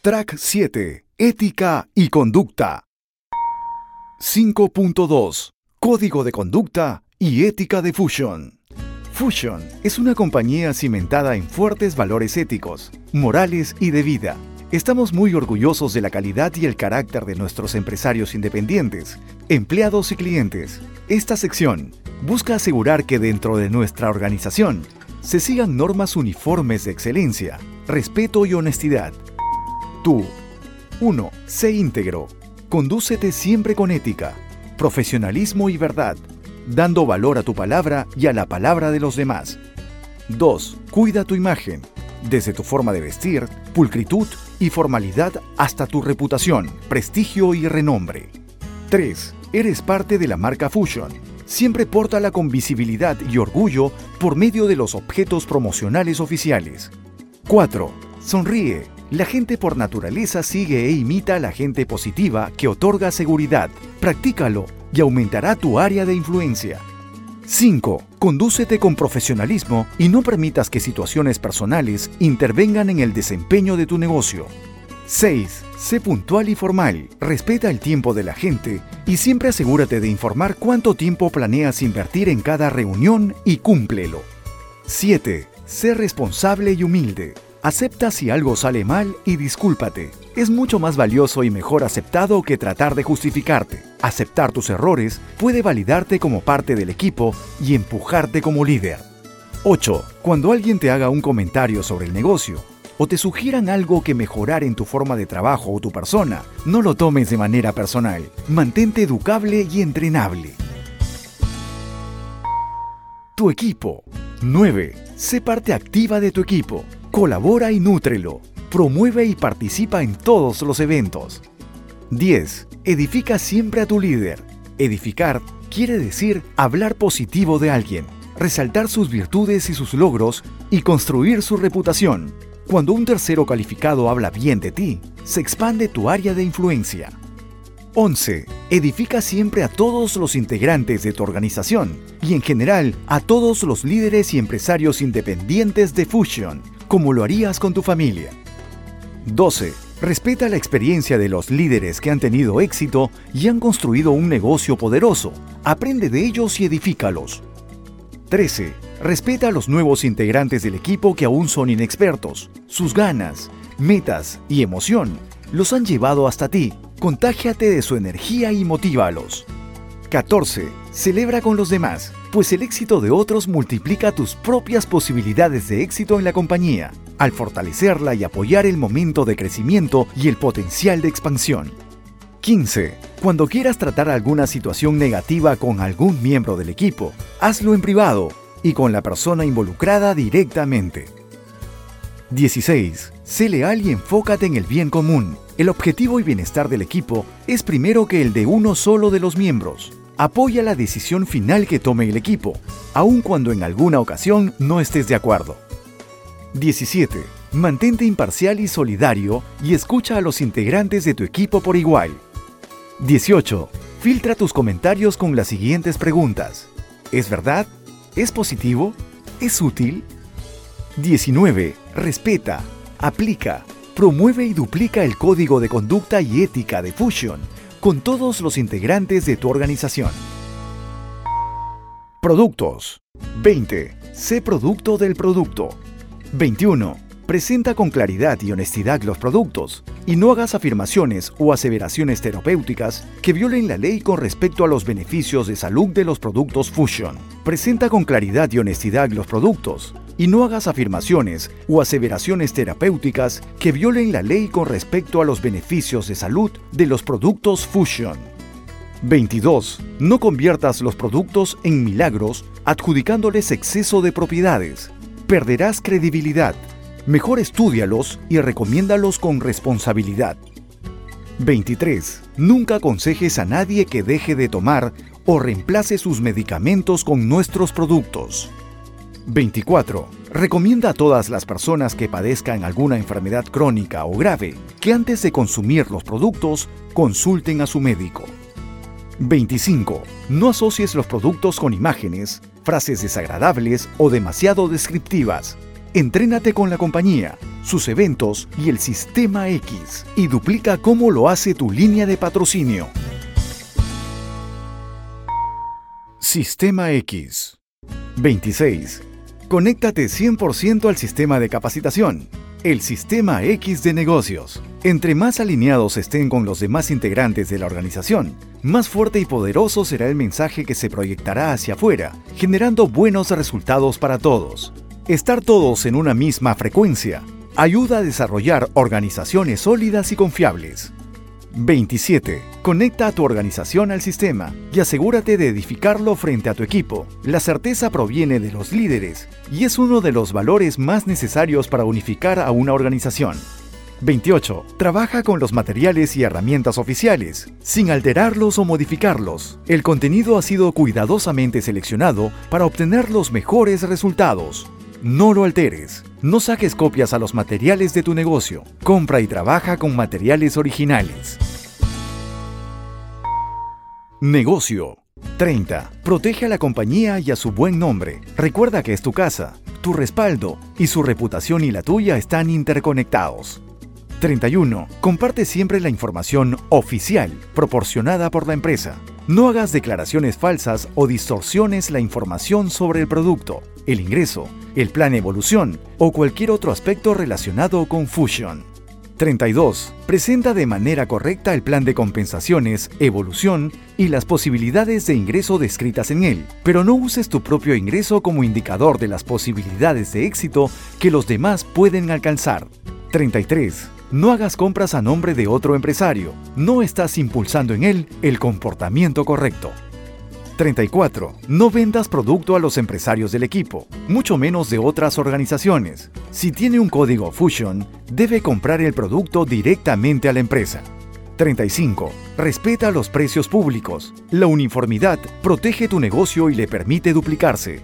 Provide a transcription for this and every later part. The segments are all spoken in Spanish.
Track 7. Ética y conducta. 5.2. Código de conducta y ética de Fusion. Fusion es una compañía cimentada en fuertes valores éticos, morales y de vida. Estamos muy orgullosos de la calidad y el carácter de nuestros empresarios independientes, empleados y clientes. Esta sección busca asegurar que dentro de nuestra organización se sigan normas uniformes de excelencia, respeto y honestidad. Tú. 1. Sé íntegro. Condúcete siempre con ética, profesionalismo y verdad, dando valor a tu palabra y a la palabra de los demás. 2. Cuida tu imagen, desde tu forma de vestir, pulcritud y formalidad hasta tu reputación, prestigio y renombre. 3. Eres parte de la marca Fusion. Siempre pórtala con visibilidad y orgullo por medio de los objetos promocionales oficiales. 4. Sonríe. La gente por naturaleza sigue e imita a la gente positiva que otorga seguridad. Practícalo y aumentará tu área de influencia. 5. Condúcete con profesionalismo y no permitas que situaciones personales intervengan en el desempeño de tu negocio. 6. Sé puntual y formal. Respeta el tiempo de la gente y siempre asegúrate de informar cuánto tiempo planeas invertir en cada reunión y cúmplelo. 7. Sé responsable y humilde. Acepta si algo sale mal y discúlpate. Es mucho más valioso y mejor aceptado que tratar de justificarte. Aceptar tus errores puede validarte como parte del equipo y empujarte como líder. 8. Cuando alguien te haga un comentario sobre el negocio o te sugieran algo que mejorar en tu forma de trabajo o tu persona, no lo tomes de manera personal. Mantente educable y entrenable. Tu equipo. 9. Sé parte activa de tu equipo. Colabora y nútrelo. Promueve y participa en todos los eventos. 10. Edifica siempre a tu líder. Edificar quiere decir hablar positivo de alguien, resaltar sus virtudes y sus logros y construir su reputación. Cuando un tercero calificado habla bien de ti, se expande tu área de influencia. 11. Edifica siempre a todos los integrantes de tu organización y en general a todos los líderes y empresarios independientes de Fusion, como lo harías con tu familia. 12. Respeta la experiencia de los líderes que han tenido éxito y han construido un negocio poderoso. Aprende de ellos y edifícalos. 13. Respeta a los nuevos integrantes del equipo que aún son inexpertos. Sus ganas, metas y emoción los han llevado hasta ti. Contágiate de su energía y motívalos. 14. Celebra con los demás, pues el éxito de otros multiplica tus propias posibilidades de éxito en la compañía, al fortalecerla y apoyar el momento de crecimiento y el potencial de expansión. 15. Cuando quieras tratar alguna situación negativa con algún miembro del equipo, hazlo en privado y con la persona involucrada directamente. 16. Sé leal y enfócate en el bien común. El objetivo y bienestar del equipo es primero que el de uno solo de los miembros. Apoya la decisión final que tome el equipo, aun cuando en alguna ocasión no estés de acuerdo. 17. Mantente imparcial y solidario y escucha a los integrantes de tu equipo por igual. 18. Filtra tus comentarios con las siguientes preguntas. ¿Es verdad? ¿Es positivo? ¿Es útil? 19. Respeta, aplica, promueve y duplica el código de conducta y ética de Fusion con todos los integrantes de tu organización. Productos. 20. Sé producto del producto. 21. Presenta con claridad y honestidad los productos y no hagas afirmaciones o aseveraciones terapéuticas que violen la ley con respecto a los beneficios de salud de los productos Fusion. Presenta con claridad y honestidad los productos y no hagas afirmaciones o aseveraciones terapéuticas que violen la ley con respecto a los beneficios de salud de los productos Fusion. 22. No conviertas los productos en milagros adjudicándoles exceso de propiedades. Perderás credibilidad. Mejor estudialos y recomiéndalos con responsabilidad. 23. Nunca aconsejes a nadie que deje de tomar o reemplace sus medicamentos con nuestros productos. 24. Recomienda a todas las personas que padezcan alguna enfermedad crónica o grave que antes de consumir los productos consulten a su médico. 25. No asocies los productos con imágenes, frases desagradables o demasiado descriptivas. Entrénate con la compañía, sus eventos y el sistema X y duplica cómo lo hace tu línea de patrocinio. Sistema X 26. Conéctate 100% al sistema de capacitación, el Sistema X de negocios. Entre más alineados estén con los demás integrantes de la organización, más fuerte y poderoso será el mensaje que se proyectará hacia afuera, generando buenos resultados para todos. Estar todos en una misma frecuencia ayuda a desarrollar organizaciones sólidas y confiables. 27. Conecta a tu organización al sistema y asegúrate de edificarlo frente a tu equipo. La certeza proviene de los líderes y es uno de los valores más necesarios para unificar a una organización. 28. Trabaja con los materiales y herramientas oficiales, sin alterarlos o modificarlos. El contenido ha sido cuidadosamente seleccionado para obtener los mejores resultados. No lo alteres. No saques copias a los materiales de tu negocio. Compra y trabaja con materiales originales. Negocio. 30. Protege a la compañía y a su buen nombre. Recuerda que es tu casa, tu respaldo y su reputación y la tuya están interconectados. 31. Comparte siempre la información oficial proporcionada por la empresa. No hagas declaraciones falsas o distorsiones la información sobre el producto, el ingreso, el plan evolución o cualquier otro aspecto relacionado con Fusion. 32. Presenta de manera correcta el plan de compensaciones, evolución y las posibilidades de ingreso descritas en él, pero no uses tu propio ingreso como indicador de las posibilidades de éxito que los demás pueden alcanzar. 33. No hagas compras a nombre de otro empresario. No estás impulsando en él el comportamiento correcto. 34. No vendas producto a los empresarios del equipo, mucho menos de otras organizaciones. Si tiene un código Fusion, debe comprar el producto directamente a la empresa. 35. Respeta los precios públicos. La uniformidad protege tu negocio y le permite duplicarse.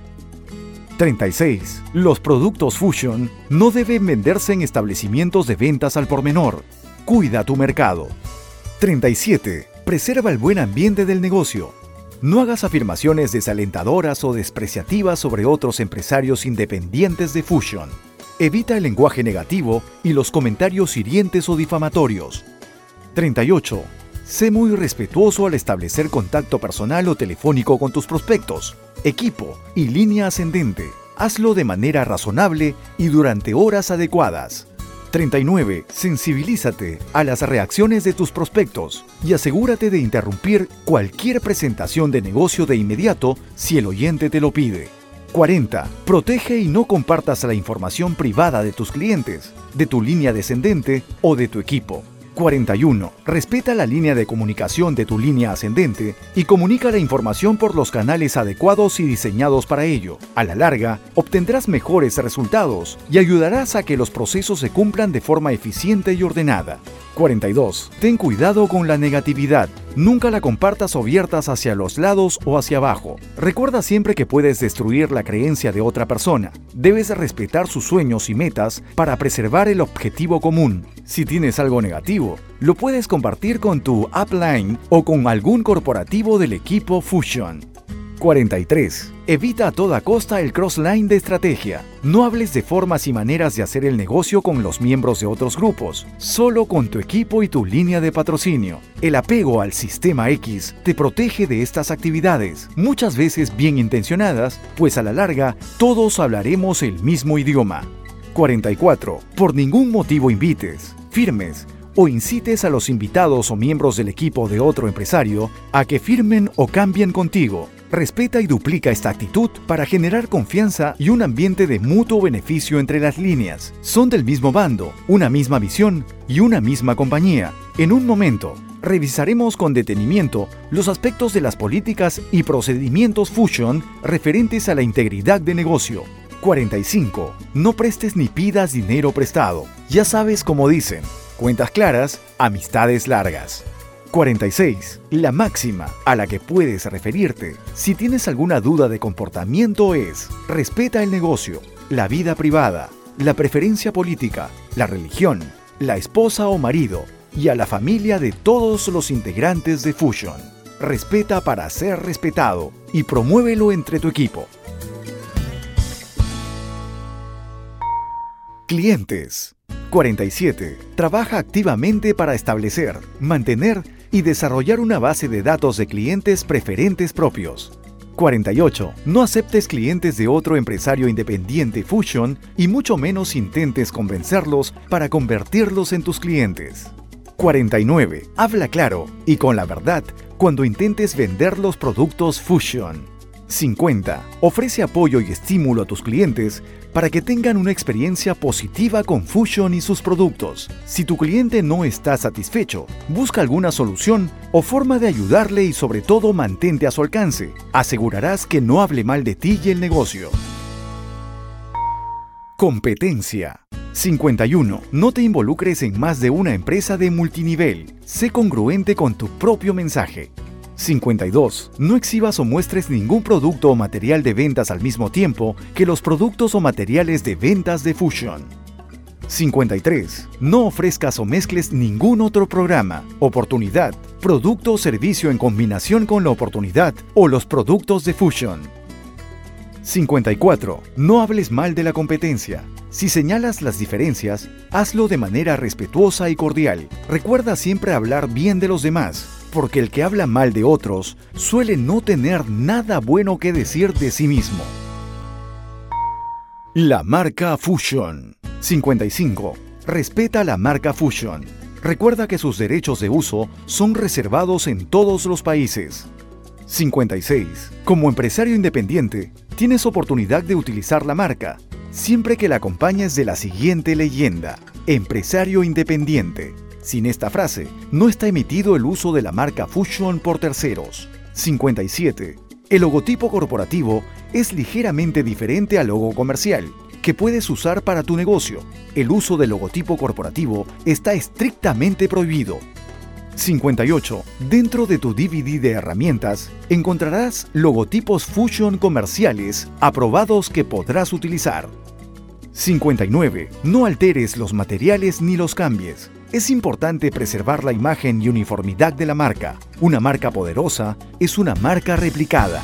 36. Los productos Fusion no deben venderse en establecimientos de ventas al por menor. Cuida tu mercado. 37. Preserva el buen ambiente del negocio. No hagas afirmaciones desalentadoras o despreciativas sobre otros empresarios independientes de Fusion. Evita el lenguaje negativo y los comentarios hirientes o difamatorios. 38. Sé muy respetuoso al establecer contacto personal o telefónico con tus prospectos equipo y línea ascendente. Hazlo de manera razonable y durante horas adecuadas. 39. Sensibilízate a las reacciones de tus prospectos y asegúrate de interrumpir cualquier presentación de negocio de inmediato si el oyente te lo pide. 40. Protege y no compartas la información privada de tus clientes, de tu línea descendente o de tu equipo. 41. Respeta la línea de comunicación de tu línea ascendente y comunica la información por los canales adecuados y diseñados para ello. A la larga, obtendrás mejores resultados y ayudarás a que los procesos se cumplan de forma eficiente y ordenada. 42. Ten cuidado con la negatividad. Nunca la compartas o viertas hacia los lados o hacia abajo. Recuerda siempre que puedes destruir la creencia de otra persona. Debes respetar sus sueños y metas para preservar el objetivo común. Si tienes algo negativo, lo puedes compartir con tu upline o con algún corporativo del equipo Fusion. 43. Evita a toda costa el crossline de estrategia. No hables de formas y maneras de hacer el negocio con los miembros de otros grupos, solo con tu equipo y tu línea de patrocinio. El apego al sistema X te protege de estas actividades, muchas veces bien intencionadas, pues a la larga todos hablaremos el mismo idioma. 44. Por ningún motivo invites, firmes o incites a los invitados o miembros del equipo de otro empresario a que firmen o cambien contigo. Respeta y duplica esta actitud para generar confianza y un ambiente de mutuo beneficio entre las líneas. Son del mismo bando, una misma visión y una misma compañía. En un momento, revisaremos con detenimiento los aspectos de las políticas y procedimientos Fusion referentes a la integridad de negocio. 45. No prestes ni pidas dinero prestado. Ya sabes cómo dicen, cuentas claras, amistades largas. 46. La máxima a la que puedes referirte si tienes alguna duda de comportamiento es respeta el negocio, la vida privada, la preferencia política, la religión, la esposa o marido y a la familia de todos los integrantes de Fusion. Respeta para ser respetado y promuévelo entre tu equipo. Clientes. 47. Trabaja activamente para establecer, mantener y desarrollar una base de datos de clientes preferentes propios. 48. No aceptes clientes de otro empresario independiente Fusion y mucho menos intentes convencerlos para convertirlos en tus clientes. 49. Habla claro y con la verdad cuando intentes vender los productos Fusion. 50. Ofrece apoyo y estímulo a tus clientes para que tengan una experiencia positiva con Fusion y sus productos. Si tu cliente no está satisfecho, busca alguna solución o forma de ayudarle y sobre todo mantente a su alcance. Asegurarás que no hable mal de ti y el negocio. Competencia. 51. No te involucres en más de una empresa de multinivel. Sé congruente con tu propio mensaje. 52. No exhibas o muestres ningún producto o material de ventas al mismo tiempo que los productos o materiales de ventas de Fusion. 53. No ofrezcas o mezcles ningún otro programa, oportunidad, producto o servicio en combinación con la oportunidad o los productos de Fusion. 54. No hables mal de la competencia. Si señalas las diferencias, hazlo de manera respetuosa y cordial. Recuerda siempre hablar bien de los demás, porque el que habla mal de otros suele no tener nada bueno que decir de sí mismo. La marca Fusion. 55. Respeta la marca Fusion. Recuerda que sus derechos de uso son reservados en todos los países. 56. Como empresario independiente, tienes oportunidad de utilizar la marca, siempre que la acompañes de la siguiente leyenda. Empresario independiente. Sin esta frase, no está emitido el uso de la marca Fusion por terceros. 57. El logotipo corporativo es ligeramente diferente al logo comercial, que puedes usar para tu negocio. El uso del logotipo corporativo está estrictamente prohibido. 58. Dentro de tu DVD de herramientas encontrarás logotipos Fusion comerciales aprobados que podrás utilizar. 59. No alteres los materiales ni los cambies. Es importante preservar la imagen y uniformidad de la marca. Una marca poderosa es una marca replicada.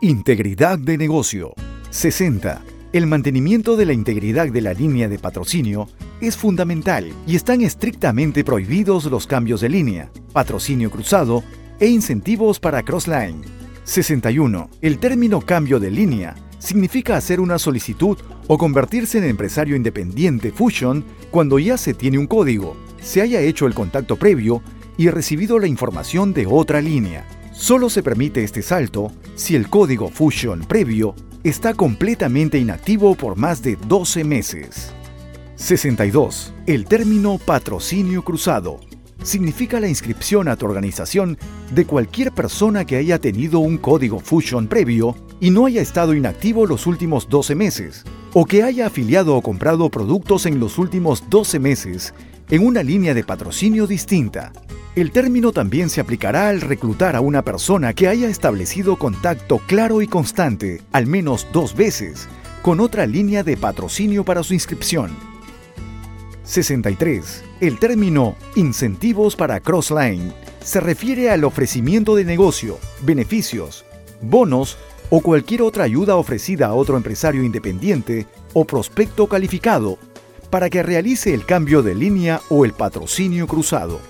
Integridad de negocio. 60. El mantenimiento de la integridad de la línea de patrocinio es fundamental y están estrictamente prohibidos los cambios de línea, patrocinio cruzado e incentivos para crossline. 61. El término cambio de línea significa hacer una solicitud o convertirse en empresario independiente Fusion cuando ya se tiene un código, se haya hecho el contacto previo y recibido la información de otra línea. Solo se permite este salto si el código Fusion previo está completamente inactivo por más de 12 meses. 62. El término patrocinio cruzado significa la inscripción a tu organización de cualquier persona que haya tenido un código Fusion previo y no haya estado inactivo los últimos 12 meses, o que haya afiliado o comprado productos en los últimos 12 meses en una línea de patrocinio distinta. El término también se aplicará al reclutar a una persona que haya establecido contacto claro y constante, al menos dos veces, con otra línea de patrocinio para su inscripción. 63. El término incentivos para crossline se refiere al ofrecimiento de negocio, beneficios, bonos o cualquier otra ayuda ofrecida a otro empresario independiente o prospecto calificado para que realice el cambio de línea o el patrocinio cruzado.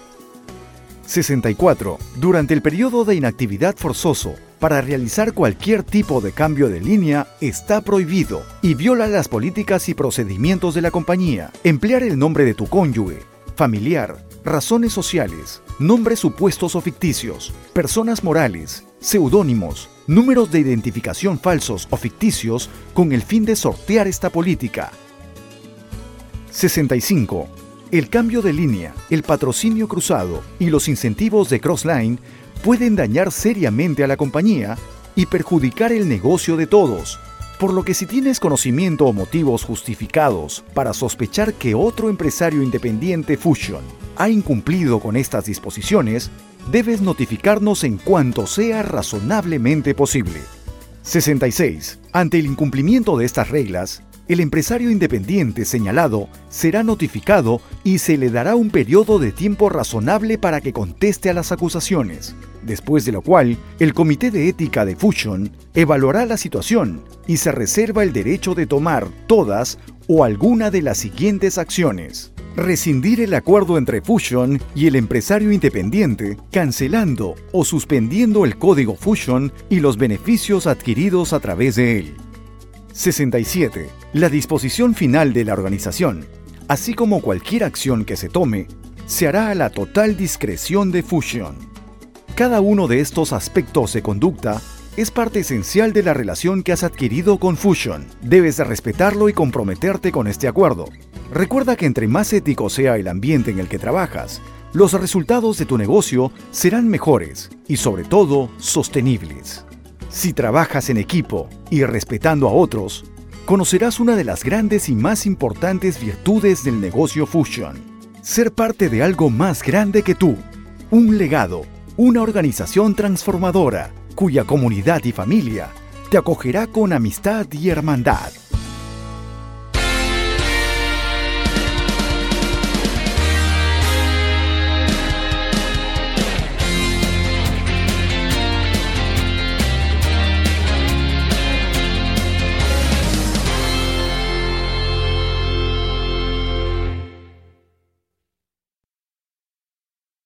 64. Durante el periodo de inactividad forzoso, para realizar cualquier tipo de cambio de línea está prohibido y viola las políticas y procedimientos de la compañía. Emplear el nombre de tu cónyuge, familiar, razones sociales, nombres supuestos o ficticios, personas morales, seudónimos, números de identificación falsos o ficticios con el fin de sortear esta política. 65. El cambio de línea, el patrocinio cruzado y los incentivos de Crossline pueden dañar seriamente a la compañía y perjudicar el negocio de todos, por lo que si tienes conocimiento o motivos justificados para sospechar que otro empresario independiente Fusion ha incumplido con estas disposiciones, debes notificarnos en cuanto sea razonablemente posible. 66. Ante el incumplimiento de estas reglas, el empresario independiente señalado será notificado y se le dará un periodo de tiempo razonable para que conteste a las acusaciones, después de lo cual el Comité de Ética de Fusion evaluará la situación y se reserva el derecho de tomar todas o alguna de las siguientes acciones. Rescindir el acuerdo entre Fusion y el empresario independiente, cancelando o suspendiendo el código Fusion y los beneficios adquiridos a través de él. 67. La disposición final de la organización, así como cualquier acción que se tome, se hará a la total discreción de Fusion. Cada uno de estos aspectos de conducta es parte esencial de la relación que has adquirido con Fusion. Debes respetarlo y comprometerte con este acuerdo. Recuerda que entre más ético sea el ambiente en el que trabajas, los resultados de tu negocio serán mejores y sobre todo sostenibles. Si trabajas en equipo y respetando a otros, conocerás una de las grandes y más importantes virtudes del negocio Fusion. Ser parte de algo más grande que tú. Un legado, una organización transformadora, cuya comunidad y familia te acogerá con amistad y hermandad.